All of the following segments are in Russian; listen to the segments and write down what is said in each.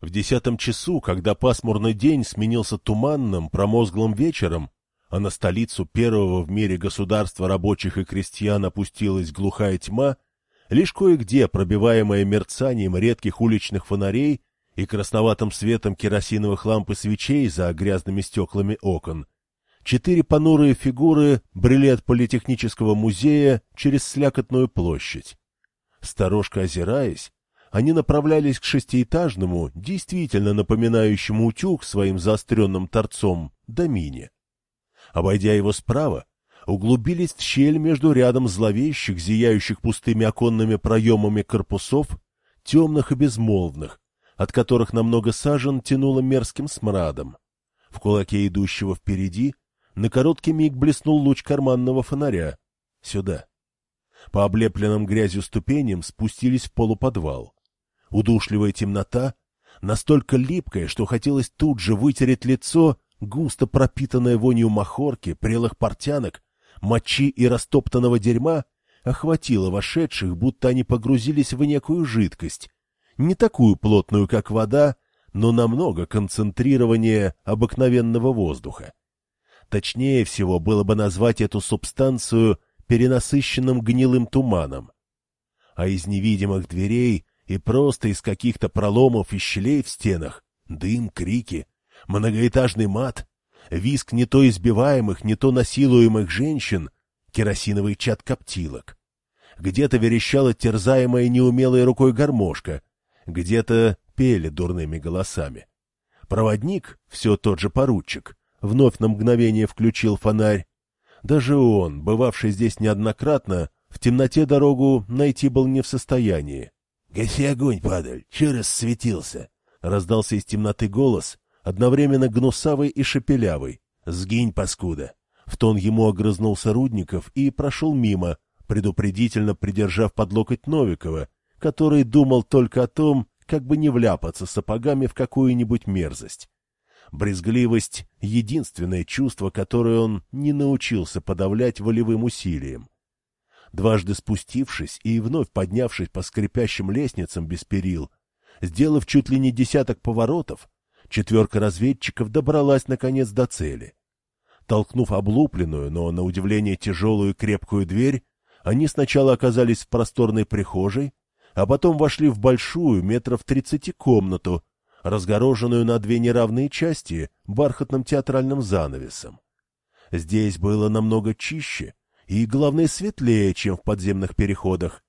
В десятом часу, когда пасмурный день сменился туманным, промозглым вечером, а на столицу первого в мире государства рабочих и крестьян опустилась глухая тьма, лишь кое-где, пробиваемая мерцанием редких уличных фонарей и красноватым светом керосиновых ламп и свечей за грязными стеклами окон, четыре понурые фигуры брели от политехнического музея через слякотную площадь. Сторожко озираясь, они направлялись к шестиэтажному, действительно напоминающему утюг своим заостренным торцом, домине. Обойдя его справа, углубились в щель между рядом зловещих, зияющих пустыми оконными проемами корпусов, темных и безмолвных, от которых на много сажен тянуло мерзким смрадом. В кулаке идущего впереди на короткий миг блеснул луч карманного фонаря. Сюда. По облепленным грязью ступеням спустились в полуподвал. Удушливая темнота, настолько липкая, что хотелось тут же вытереть лицо, густо пропитанное вонью махорки, прелых портянок, мочи и растоптанного дерьма, охватила вошедших, будто они погрузились в некую жидкость, не такую плотную, как вода, но намного концентрированнее обыкновенного воздуха. Точнее всего было бы назвать эту субстанцию перенасыщенным гнилым туманом. А из невидимых дверей и просто из каких-то проломов и щелей в стенах дым, крики, многоэтажный мат, виск не то избиваемых, не то насилуемых женщин, керосиновый чат коптилок. Где-то верещала терзаемая неумелой рукой гармошка, где-то пели дурными голосами. Проводник, все тот же поручик, вновь на мгновение включил фонарь. Даже он, бывавший здесь неоднократно, в темноте дорогу найти был не в состоянии. — Гаси огонь, падаль, че рассветился? — раздался из темноты голос, одновременно гнусавый и шепелявый. «Сгинь, паскуда!» В тон ему огрызнулся Рудников и прошел мимо, предупредительно придержав под локоть Новикова, который думал только о том, как бы не вляпаться сапогами в какую-нибудь мерзость. Брезгливость — единственное чувство, которое он не научился подавлять волевым усилием. Дважды спустившись и вновь поднявшись по скрипящим лестницам без перил, сделав чуть ли не десяток поворотов, Четверка разведчиков добралась, наконец, до цели. Толкнув облупленную, но, на удивление, тяжелую крепкую дверь, они сначала оказались в просторной прихожей, а потом вошли в большую, метров тридцати комнату, разгороженную на две неравные части бархатным театральным занавесом. Здесь было намного чище и, главное, светлее, чем в подземных переходах.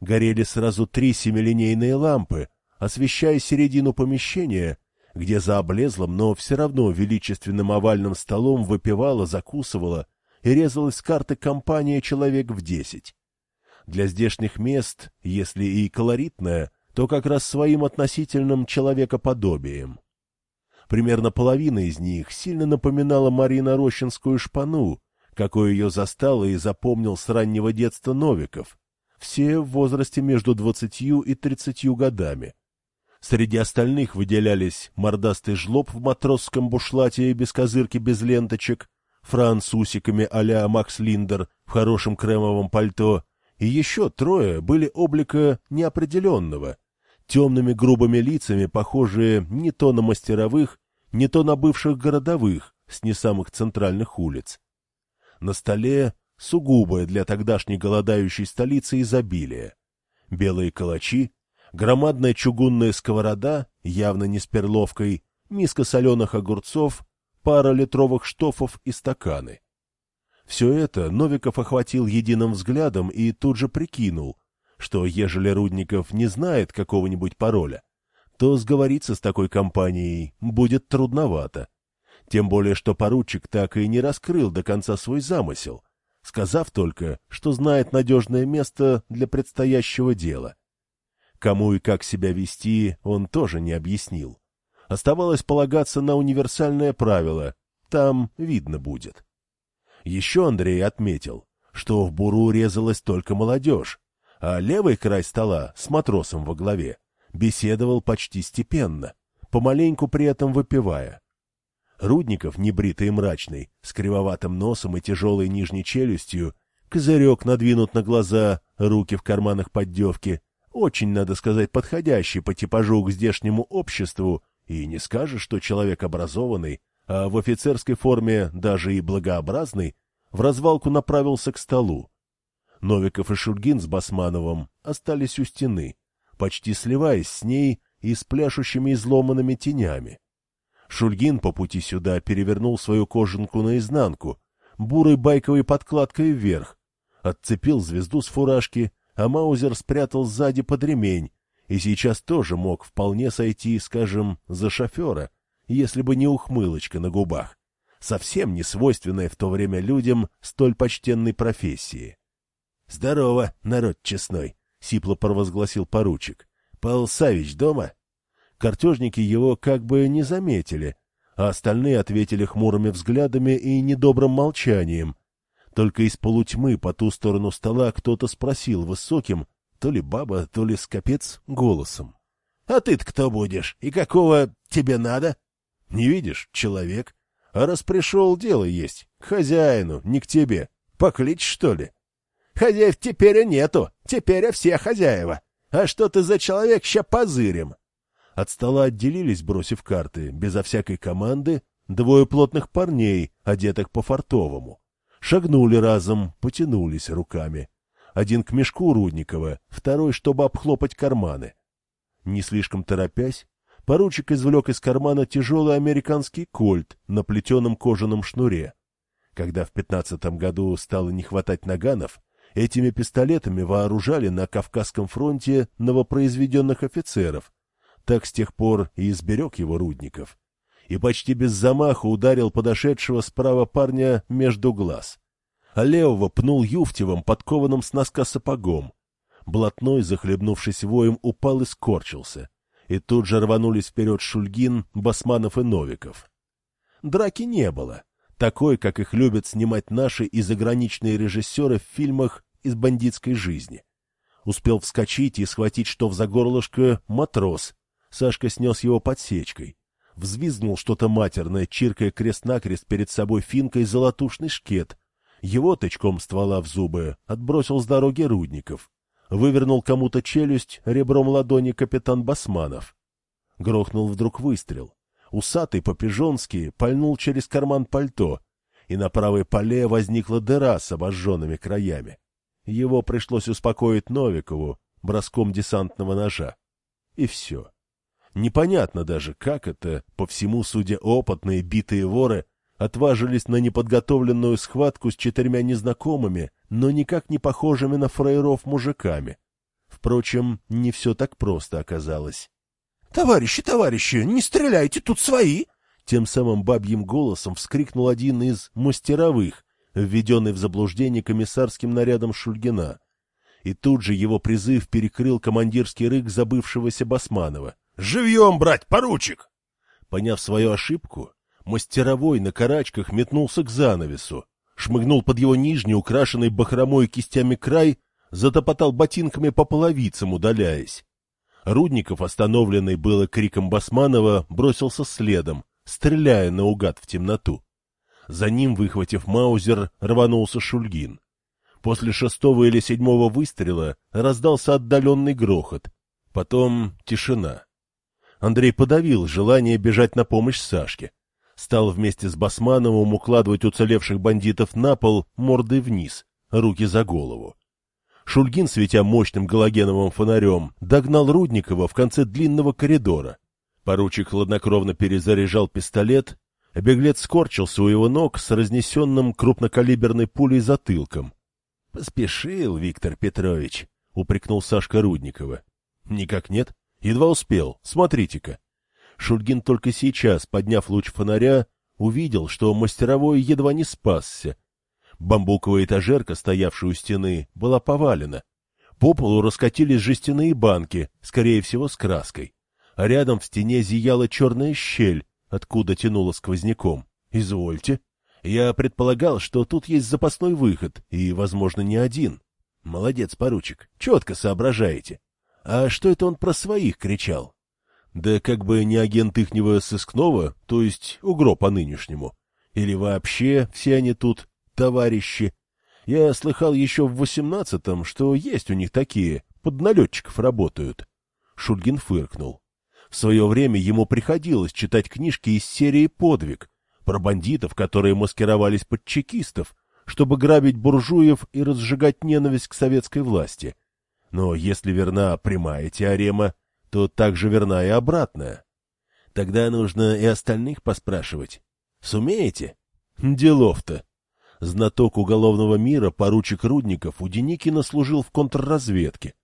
Горели сразу три семилинейные лампы, освещая середину помещения где за облезлым, но все равно величественным овальным столом выпивала, закусывала и резалась с карты компания человек в десять. Для здешних мест, если и колоритная, то как раз своим относительным человекоподобием. Примерно половина из них сильно напоминала Марина Рощинскую шпану, какой ее застал и запомнил с раннего детства Новиков, все в возрасте между двадцатью и тридцатью годами. Среди остальных выделялись мордастый жлоб в матросском бушлате без козырки без ленточек, Франц с усиками Макс Линдер в хорошем кремовом пальто, и еще трое были облика неопределенного, темными грубыми лицами, похожие не то на мастеровых, не то на бывших городовых с не самых центральных улиц. На столе сугубое для тогдашней голодающей столицы изобилие. Белые калачи, громадная чугунная сковорода, явно не с перловкой, миска соленых огурцов, пара литровых штофов и стаканы. Все это Новиков охватил единым взглядом и тут же прикинул, что ежели Рудников не знает какого-нибудь пароля, то сговориться с такой компанией будет трудновато. Тем более, что поручик так и не раскрыл до конца свой замысел, сказав только, что знает надежное место для предстоящего дела. Кому и как себя вести, он тоже не объяснил. Оставалось полагаться на универсальное правило. Там видно будет. Еще Андрей отметил, что в буру резалась только молодежь, а левый край стола с матросом во главе беседовал почти степенно, помаленьку при этом выпивая. Рудников, небритый и мрачный, с кривоватым носом и тяжелой нижней челюстью, козырек надвинут на глаза, руки в карманах поддевки, очень, надо сказать, подходящий по типажу к здешнему обществу, и не скажешь, что человек образованный, а в офицерской форме даже и благообразный, в развалку направился к столу. Новиков и Шульгин с Басмановым остались у стены, почти сливаясь с ней и с пляшущими изломанными тенями. Шульгин по пути сюда перевернул свою кожанку наизнанку, бурой байковой подкладкой вверх, отцепил звезду с фуражки, а Маузер спрятал сзади под ремень, и сейчас тоже мог вполне сойти, скажем, за шофера, если бы не ухмылочка на губах, совсем не свойственная в то время людям столь почтенной профессии. — Здорово, народ честной! — сипло провозгласил поручик. — Павел Савич дома? Картежники его как бы не заметили, а остальные ответили хмурыми взглядами и недобрым молчанием. Только из полутьмы по ту сторону стола кто-то спросил высоким, то ли баба, то ли скопец, голосом. — А ты-то кто будешь? И какого тебе надо? — Не видишь, человек. А раз пришел, дело есть. К хозяину, не к тебе. Поклич, что ли? Хозяев теперь нету, теперь все хозяева. А что ты за человек, ща позырим. От стола отделились, бросив карты, безо всякой команды, двое плотных парней, одетых по-фартовому. Шагнули разом, потянулись руками. Один к мешку Рудникова, второй, чтобы обхлопать карманы. Не слишком торопясь, поручик извлек из кармана тяжелый американский кольт на плетеном кожаном шнуре. Когда в пятнадцатом году стало не хватать наганов, Этими пистолетами вооружали на Кавказском фронте новопроизведенных офицеров. Так с тех пор и изберег его Рудников. И почти без замаха ударил подошедшего справа парня между глаз. А левого пнул Юфтевым, подкованным с носка сапогом. Блатной, захлебнувшись воем, упал и скорчился. И тут же рванулись вперед Шульгин, Басманов и Новиков. Драки не было такой, как их любят снимать наши и заграничные режиссеры в фильмах из бандитской жизни. Успел вскочить и схватить что в за горлышко матрос. Сашка снес его подсечкой. Взвизгнул что-то матерное, чиркая крест-накрест перед собой финкой золотушный шкет. Его тычком ствола в зубы отбросил с дороги Рудников. Вывернул кому-то челюсть ребром ладони капитан Басманов. Грохнул вдруг выстрел усатый по-пижонски пальнул через карман пальто, и на правой поле возникла дыра с обожженными краями. Его пришлось успокоить Новикову броском десантного ножа. И все. Непонятно даже, как это, по всему судя опытные битые воры, отважились на неподготовленную схватку с четырьмя незнакомыми, но никак не похожими на фраеров мужиками. Впрочем, не все так просто оказалось. — Товарищи, товарищи, не стреляйте, тут свои! Тем самым бабьим голосом вскрикнул один из мастеровых, введенный в заблуждение комиссарским нарядом Шульгина. И тут же его призыв перекрыл командирский рык забывшегося Басманова. «Живьем, брать, поручик!» Поняв свою ошибку, мастеровой на карачках метнулся к занавесу, шмыгнул под его нижний, украшенный бахромой кистями край, затопотал ботинками по половицам, удаляясь. Рудников, остановленный было криком Басманова, бросился следом, стреляя наугад в темноту. За ним, выхватив маузер, рванулся Шульгин. После шестого или седьмого выстрела раздался отдаленный грохот. Потом тишина. Андрей подавил желание бежать на помощь Сашке. Стал вместе с Басмановым укладывать уцелевших бандитов на пол мордой вниз, руки за голову. Шульгин, светя мощным галогеновым фонарем, догнал Рудникова в конце длинного коридора. Поручик хладнокровно перезаряжал пистолет, а беглец скорчился у его ног с разнесенным крупнокалиберной пулей затылком. — Поспешил, Виктор Петрович, — упрекнул Сашка Рудникова. — Никак нет. Едва успел. Смотрите-ка. Шульгин только сейчас, подняв луч фонаря, увидел, что мастеровой едва не спасся — Бамбуковая этажерка, стоявшая у стены, была повалена. По полу раскатились жестяные банки, скорее всего, с краской. А рядом в стене зияла черная щель, откуда тянуло сквозняком. Извольте. Я предполагал, что тут есть запасной выход, и, возможно, не один. Молодец, поручик, четко соображаете. А что это он про своих кричал? Да как бы не агент ихнего сыскного, то есть угро по-нынешнему. Или вообще все они тут товарищи. Я слыхал еще в восемнадцатом, что есть у них такие, под налетчиков работают. Шульгин фыркнул. В свое время ему приходилось читать книжки из серии «Подвиг» про бандитов, которые маскировались под чекистов, чтобы грабить буржуев и разжигать ненависть к советской власти. Но если верна прямая теорема, то также верна и обратная. Тогда нужно и остальных поспрашивать. Сумеете? Делов-то. Знаток уголовного мира, поручик Рудников, у Деникина служил в контрразведке.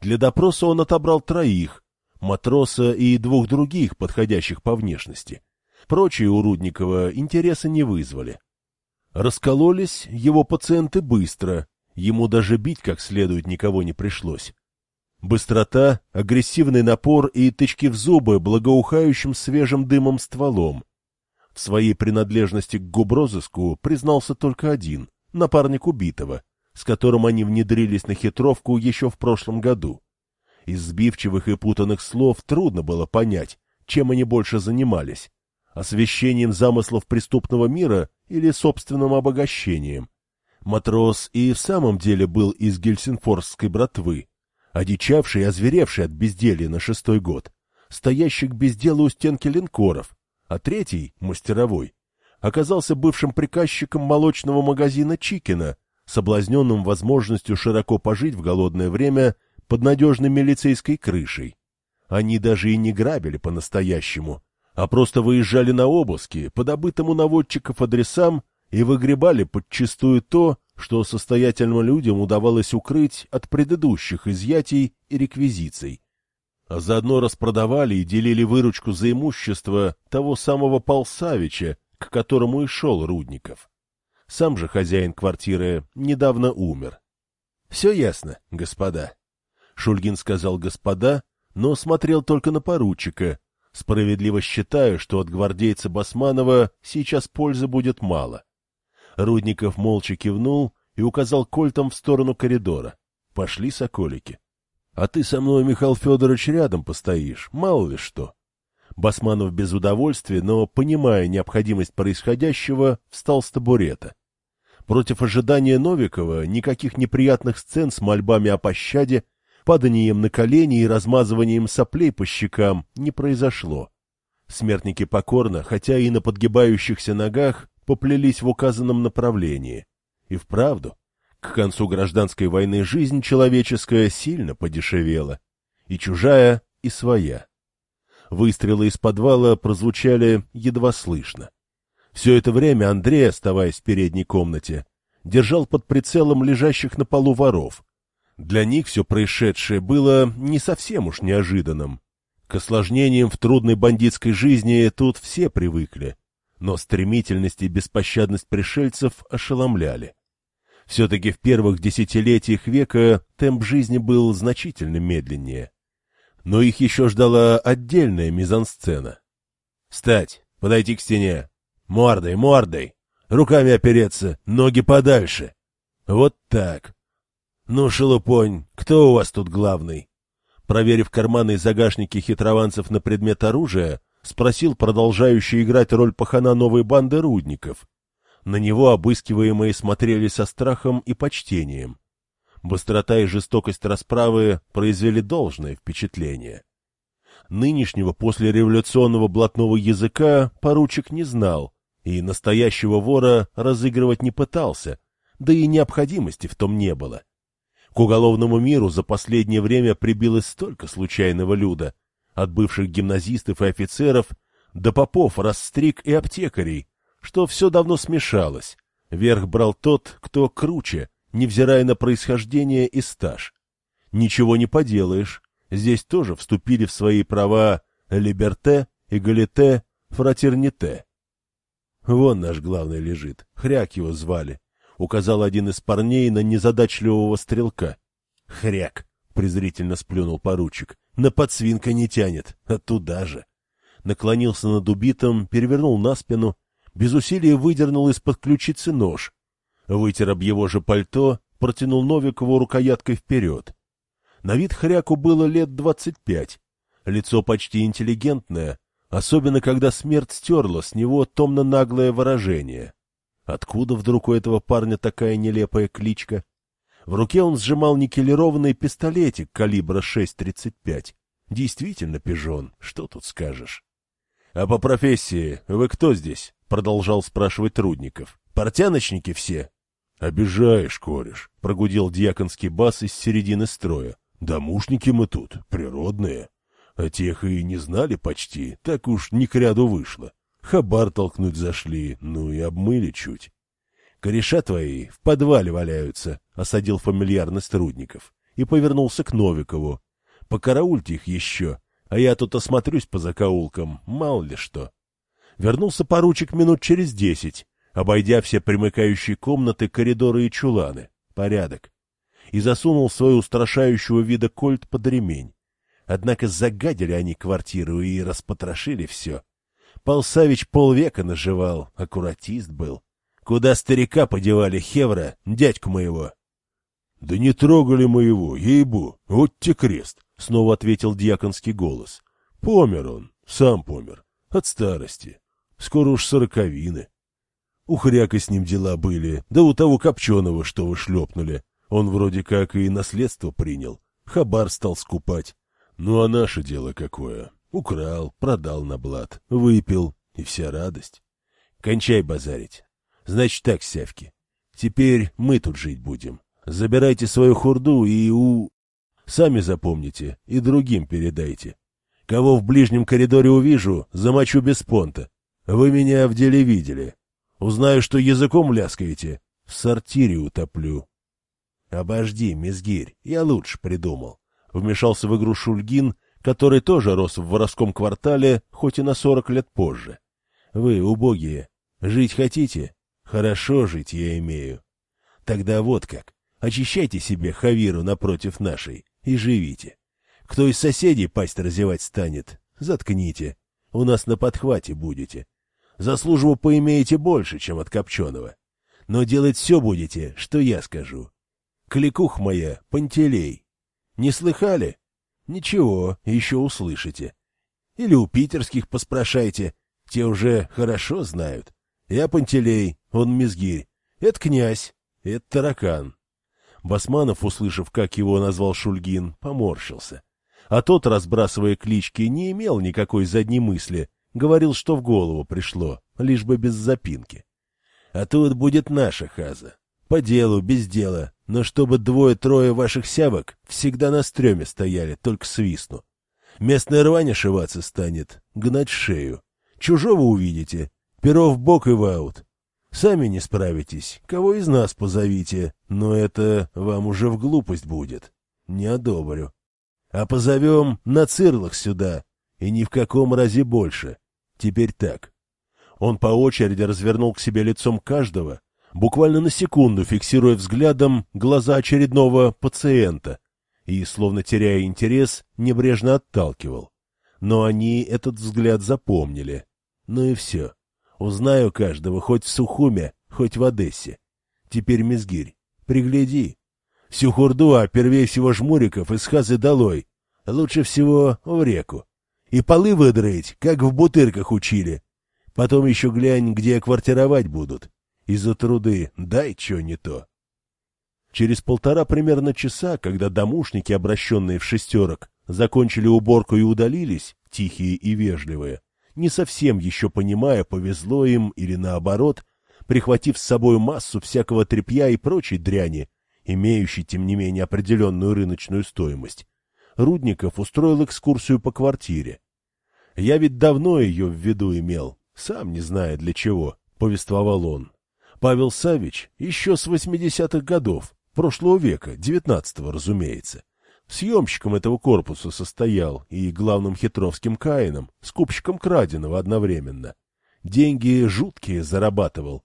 Для допроса он отобрал троих, матроса и двух других, подходящих по внешности. Прочие у Рудникова интереса не вызвали. Раскололись его пациенты быстро, ему даже бить как следует никого не пришлось. Быстрота, агрессивный напор и тычки в зубы благоухающим свежим дымом стволом. В своей принадлежности к губрозыску признался только один, напарник убитого, с которым они внедрились на хитровку еще в прошлом году. Из сбивчивых и путанных слов трудно было понять, чем они больше занимались — освещением замыслов преступного мира или собственным обогащением. Матрос и в самом деле был из гельсинфорской братвы, одичавший и озверевший от безделья на шестой год, стоящий к безделу у стенки линкоров, а третий, мастеровой, оказался бывшим приказчиком молочного магазина Чикина, соблазненным возможностью широко пожить в голодное время под надежной милицейской крышей. Они даже и не грабили по-настоящему, а просто выезжали на обыски по добытым у наводчиков адресам и выгребали подчистую то, что состоятельным людям удавалось укрыть от предыдущих изъятий и реквизиций. А заодно распродавали и делили выручку за имущество того самого Пал Савича, к которому и шел Рудников. Сам же хозяин квартиры недавно умер. — Все ясно, господа. Шульгин сказал «господа», но смотрел только на поручика, справедливо считая, что от гвардейца Басманова сейчас пользы будет мало. Рудников молча кивнул и указал кольтом в сторону коридора. Пошли соколики. — А ты со мной, Михаил Федорович, рядом постоишь, мало ли что. Басманов без удовольствия, но, понимая необходимость происходящего, встал с табурета. Против ожидания Новикова никаких неприятных сцен с мольбами о пощаде, паданием на колени и размазыванием соплей по щекам не произошло. Смертники покорно, хотя и на подгибающихся ногах, поплелись в указанном направлении. И вправду, к концу гражданской войны жизнь человеческая сильно подешевела. И чужая, и своя. Выстрелы из подвала прозвучали едва слышно. Все это время Андрей, оставаясь в передней комнате, держал под прицелом лежащих на полу воров. Для них все происшедшее было не совсем уж неожиданным. К осложнениям в трудной бандитской жизни тут все привыкли, но стремительность и беспощадность пришельцев ошеломляли. Все-таки в первых десятилетиях века темп жизни был значительно медленнее. Но их еще ждала отдельная мизансцена. «Встать! Подойти к стене! Мордой, мордой! Руками опереться, ноги подальше! Вот так! Ну, шелупонь, кто у вас тут главный?» Проверив карманы и загашники хитрованцев на предмет оружия, — спросил продолжающий играть роль пахана новой банды рудников. На него обыскиваемые смотрели со страхом и почтением. Быстрота и жестокость расправы произвели должное впечатление. Нынешнего послереволюционного блатного языка поручик не знал и настоящего вора разыгрывать не пытался, да и необходимости в том не было. К уголовному миру за последнее время прибилось столько случайного люда, от бывших гимназистов и офицеров до попов, расстриг и аптекарей, что все давно смешалось. Верх брал тот, кто круче, невзирая на происхождение и стаж. Ничего не поделаешь, здесь тоже вступили в свои права либерте, эгалите, фратерните. Вон наш главный лежит, хряк его звали, указал один из парней на незадачливого стрелка. Хряк, презрительно сплюнул поручик. На подсвинка не тянет, а туда же. Наклонился над убитым, перевернул на спину, без усилия выдернул из-под ключицы нож. Вытер об его же пальто, протянул Новикову рукояткой вперед. На вид хряку было лет двадцать пять. Лицо почти интеллигентное, особенно когда смерть стерла с него томно-наглое выражение. Откуда вдруг у этого парня такая нелепая кличка? В руке он сжимал никелированный пистолетик калибра 6,35. Действительно пижон, что тут скажешь. — А по профессии вы кто здесь? — продолжал спрашивать Трудников. — Портяночники все? — Обижаешь, кореш, — прогудел дьяконский бас из середины строя. — Домушники мы тут, природные. А тех и не знали почти, так уж не к ряду вышло. Хабар толкнуть зашли, ну и обмыли чуть. — Кореша твои в подвале валяются, — осадил фамильярность Рудников и повернулся к Новикову. — Покараульте их еще, а я тут осмотрюсь по закоулкам, мало ли что. Вернулся поручик минут через десять, обойдя все примыкающие комнаты, коридоры и чуланы. Порядок. И засунул свою устрашающего вида кольт под ремень. Однако загадили они квартиру и распотрошили все. Пал Савич полвека наживал, аккуратист был. Куда старика подевали Хевра, дядьку моего? — Да не трогали мы его, ей-бу, вот те крест, — снова ответил дьяконский голос. — Помер он, сам помер, от старости. Скоро уж сороковины. У хряка с ним дела были, да у того копченого, что вы шлепнули. Он вроде как и наследство принял, хабар стал скупать. Ну а наше дело какое? Украл, продал на блат, выпил, и вся радость. Кончай базарить. Значит так, сявки. Теперь мы тут жить будем. Забирайте свою хурду и у... Сами запомните и другим передайте. Кого в ближнем коридоре увижу, замочу без понта. Вы меня в деле видели. Узнаю, что языком ляскаете, в сортире утоплю. — Обожди, мизгирь, я лучше придумал. Вмешался в игру Шульгин, который тоже рос в воровском квартале, хоть и на сорок лет позже. Вы, убогие, жить хотите? Хорошо жить я имею. Тогда вот как. Очищайте себе хавиру напротив нашей и живите. Кто из соседей пасть разевать станет, заткните. У нас на подхвате будете. За службу поимеете больше, чем от Копченого. Но делать все будете, что я скажу. Кликух моя, Пантелей. Не слыхали? Ничего, еще услышите. Или у питерских поспрашайте, те уже хорошо знают. Я Пантелей, он Мизгирь. Это князь, это таракан. Басманов, услышав, как его назвал Шульгин, поморщился. А тот, разбрасывая клички, не имел никакой задней мысли, говорил, что в голову пришло, лишь бы без запинки. А тут будет наша хаза. По делу, без дела, но чтобы двое-трое ваших сявок всегда на стреме стояли, только свистну. Местная рваня шиваться станет, гнать шею. Чужого увидите, Перо в бок и в аут. Сами не справитесь, кого из нас позовите, но это вам уже в глупость будет. Не одобрю. А позовем на цирлах сюда, и ни в каком разе больше. Теперь так. Он по очереди развернул к себе лицом каждого, буквально на секунду фиксируя взглядом глаза очередного пациента, и, словно теряя интерес, небрежно отталкивал. Но они этот взгляд запомнили. Ну и все. Узнаю каждого хоть в Сухуме, хоть в Одессе. Теперь, Мизгирь, пригляди. Всю хурду, а первее всего жмуриков из хазы долой. Лучше всего в реку. И полы выдрать, как в бутырках учили. Потом еще глянь, где квартировать будут. Из-за труды дай что не то. Через полтора примерно часа, когда домушники, обращенные в шестерок, закончили уборку и удалились, тихие и вежливые, не совсем еще понимая, повезло им или наоборот, прихватив с собой массу всякого тряпья и прочей дряни, имеющей, тем не менее, определенную рыночную стоимость, Рудников устроил экскурсию по квартире. «Я ведь давно ее в виду имел, сам не зная для чего», — повествовал он. Павел Савич еще с восьмидесятых годов, прошлого века, девятнадцатого, разумеется, Съемщиком этого корпуса состоял и главным хитровским каином, скупщиком краденого одновременно. Деньги жуткие зарабатывал.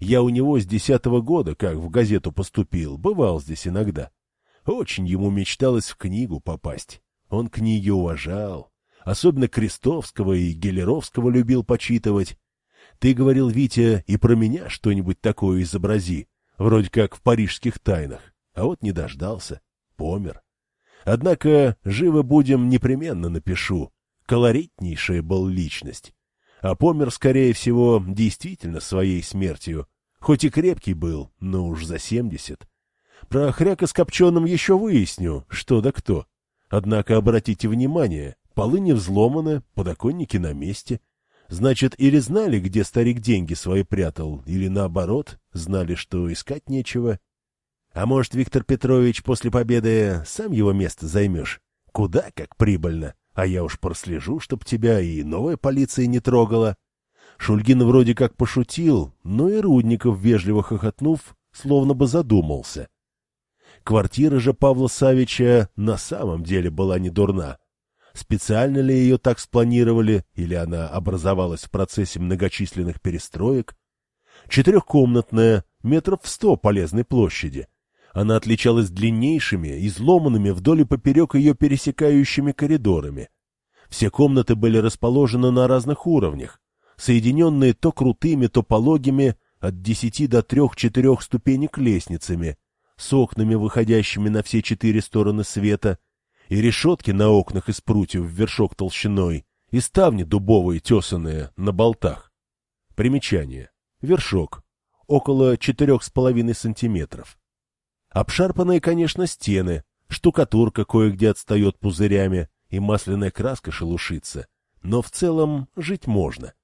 Я у него с десятого года, как в газету поступил, бывал здесь иногда. Очень ему мечталось в книгу попасть. Он книги уважал. Особенно Крестовского и Гелеровского любил почитывать. Ты говорил, Витя, и про меня что-нибудь такое изобрази, вроде как в парижских тайнах. А вот не дождался. Помер. Однако живо будем непременно напишу. Колоритнейшая был личность. А помер, скорее всего, действительно своей смертью. Хоть и крепкий был, но уж за семьдесят. Про хряка с копченым еще выясню, что да кто. Однако обратите внимание, полы не взломаны, подоконники на месте. Значит, или знали, где старик деньги свои прятал, или наоборот, знали, что искать нечего. А может, Виктор Петрович после победы сам его место займешь? Куда как прибыльно. А я уж прослежу, чтоб тебя и новая полиция не трогала. Шульгин вроде как пошутил, но и Рудников, вежливо хохотнув, словно бы задумался. Квартира же Павла Савича на самом деле была не дурна. Специально ли ее так спланировали, или она образовалась в процессе многочисленных перестроек? Четырехкомнатная, метров в сто полезной площади. Она отличалась длиннейшими, изломанными вдоль и поперек ее пересекающими коридорами. Все комнаты были расположены на разных уровнях, соединенные то крутыми, то пологими, от десяти до трех-четырех ступенек лестницами, с окнами, выходящими на все четыре стороны света, и решетки на окнах из прутьев в вершок толщиной, и ставни дубовые, тесанные, на болтах. Примечание. Вершок. Около четырех с половиной сантиметров. Обшарпанные, конечно, стены, штукатурка кое-где отстает пузырями, и масляная краска шелушится, но в целом жить можно.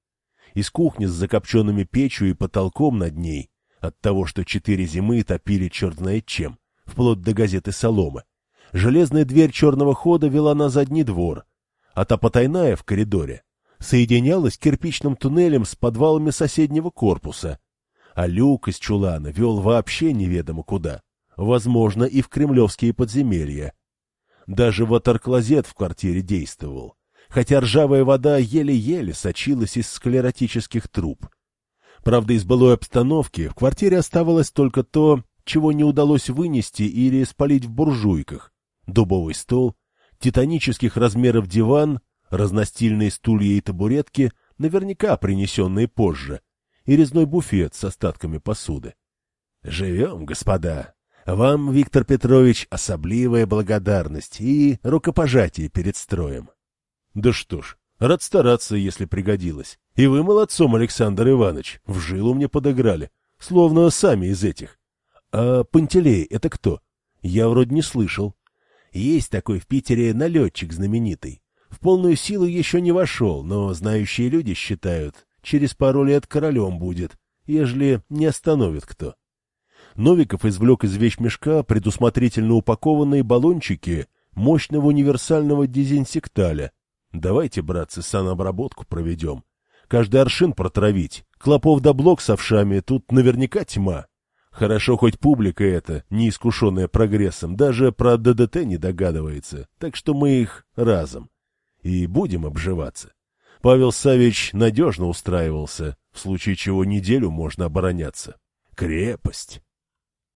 Из кухни с закопченными печью и потолком над ней, от того, что четыре зимы топили черт чем, вплоть до газеты «Солома», железная дверь черного хода вела на задний двор, а та потайная в коридоре соединялась кирпичным туннелем с подвалами соседнего корпуса, а люк из чулана вел вообще неведомо куда, возможно, и в кремлевские подземелья. Даже ватерклозет в квартире действовал, хотя ржавая вода еле-еле сочилась из склеротических труб. Правда, из былой обстановки в квартире оставалось только то, чего не удалось вынести или спалить в буржуйках. Дубовый стол, титанических размеров диван, разностильные стулья и табуретки, наверняка принесенные позже, и резной буфет с остатками посуды. «Живем, господа!» Вам, Виктор Петрович, особливая благодарность и рукопожатие перед строем. Да что ж, рад стараться, если пригодилось. И вы молодцом, Александр Иванович, в жилу мне подыграли, словно сами из этих. А Пантелей — это кто? Я вроде не слышал. Есть такой в Питере налетчик знаменитый. В полную силу еще не вошел, но знающие люди считают, через пару лет королем будет, ежели не остановит кто. Новиков извлек из вещмешка предусмотрительно упакованные баллончики мощного универсального дезинсекталя. Давайте, братцы, санобработку проведем. Каждый аршин протравить. Клопов да блок с овшами тут наверняка тьма. Хорошо, хоть публика эта, неискушенная прогрессом, даже про ДДТ не догадывается, так что мы их разом. И будем обживаться. Павел Савич надежно устраивался, в случае чего неделю можно обороняться. Крепость.